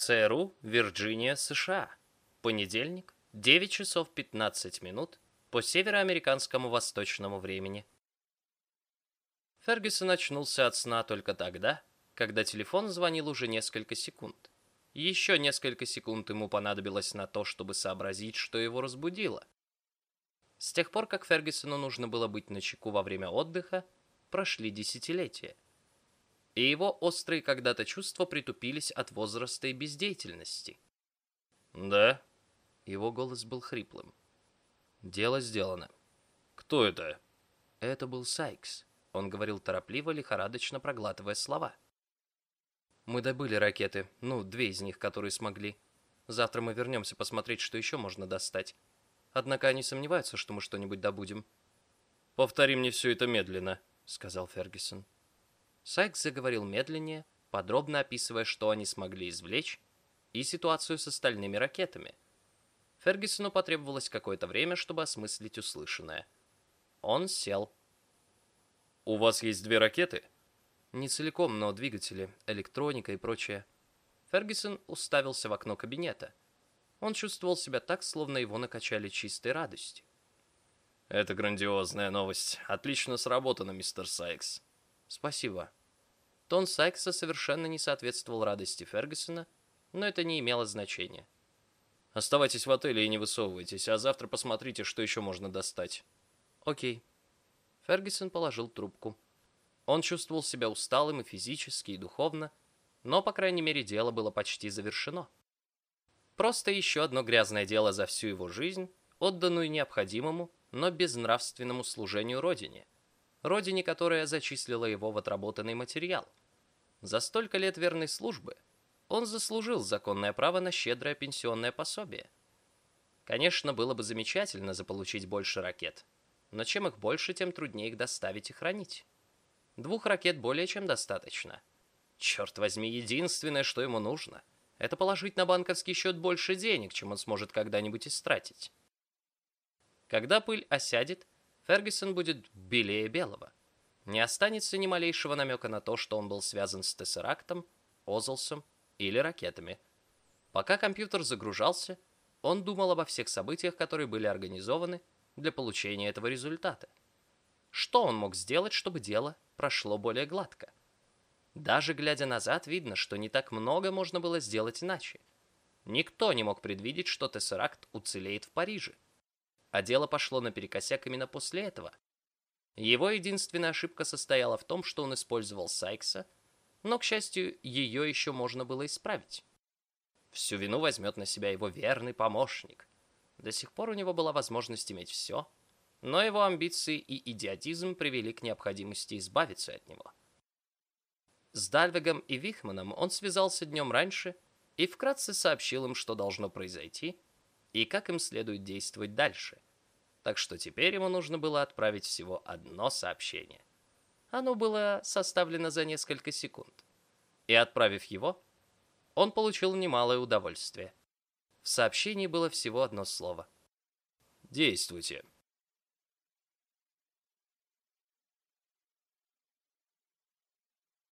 ЦРУ, Вирджиния, США. Понедельник, 9 часов 15 минут по североамериканскому восточному времени. Фергюсон очнулся от сна только тогда, когда телефон звонил уже несколько секунд. Еще несколько секунд ему понадобилось на то, чтобы сообразить, что его разбудило. С тех пор, как Фергюсону нужно было быть начеку во время отдыха, прошли десятилетия и его острые когда-то чувства притупились от возраста и бездеятельности. «Да?» Его голос был хриплым. «Дело сделано». «Кто это?» Это был Сайкс. Он говорил торопливо, лихорадочно проглатывая слова. «Мы добыли ракеты, ну, две из них, которые смогли. Завтра мы вернемся посмотреть, что еще можно достать. Однако они сомневаются, что мы что-нибудь добудем». «Повтори мне все это медленно», — сказал Фергюсон. Сайкс заговорил медленнее, подробно описывая, что они смогли извлечь, и ситуацию с остальными ракетами. Фергюсону потребовалось какое-то время, чтобы осмыслить услышанное. Он сел. «У вас есть две ракеты?» «Не целиком, но двигатели, электроника и прочее». Фергюсон уставился в окно кабинета. Он чувствовал себя так, словно его накачали чистой радостью. «Это грандиозная новость. Отлично сработано, мистер Сайкс». «Спасибо». Тон Сайкса совершенно не соответствовал радости Фергюсона, но это не имело значения. «Оставайтесь в отеле и не высовывайтесь, а завтра посмотрите, что еще можно достать». «Окей». Фергюсон положил трубку. Он чувствовал себя усталым и физически, и духовно, но, по крайней мере, дело было почти завершено. Просто еще одно грязное дело за всю его жизнь, отданную необходимому, но безнравственному служению Родине – родине, которая зачислила его в отработанный материал. За столько лет верной службы он заслужил законное право на щедрое пенсионное пособие. Конечно, было бы замечательно заполучить больше ракет, но чем их больше, тем труднее их доставить и хранить. Двух ракет более чем достаточно. Черт возьми, единственное, что ему нужно, это положить на банковский счет больше денег, чем он сможет когда-нибудь истратить. Когда пыль осядет, Фергюсон будет белее белого. Не останется ни малейшего намека на то, что он был связан с Тессерактом, Озлсом или ракетами. Пока компьютер загружался, он думал обо всех событиях, которые были организованы для получения этого результата. Что он мог сделать, чтобы дело прошло более гладко? Даже глядя назад, видно, что не так много можно было сделать иначе. Никто не мог предвидеть, что Тессеракт уцелеет в Париже. А дело пошло наперекосяк именно после этого. Его единственная ошибка состояла в том, что он использовал Сайкса, но, к счастью, ее еще можно было исправить. Всю вину возьмет на себя его верный помощник. До сих пор у него была возможность иметь все, но его амбиции и идиотизм привели к необходимости избавиться от него. С Дальвегом и Вихманом он связался днем раньше и вкратце сообщил им, что должно произойти, и как им следует действовать дальше. Так что теперь ему нужно было отправить всего одно сообщение. Оно было составлено за несколько секунд. И отправив его, он получил немалое удовольствие. В сообщении было всего одно слово. «Действуйте».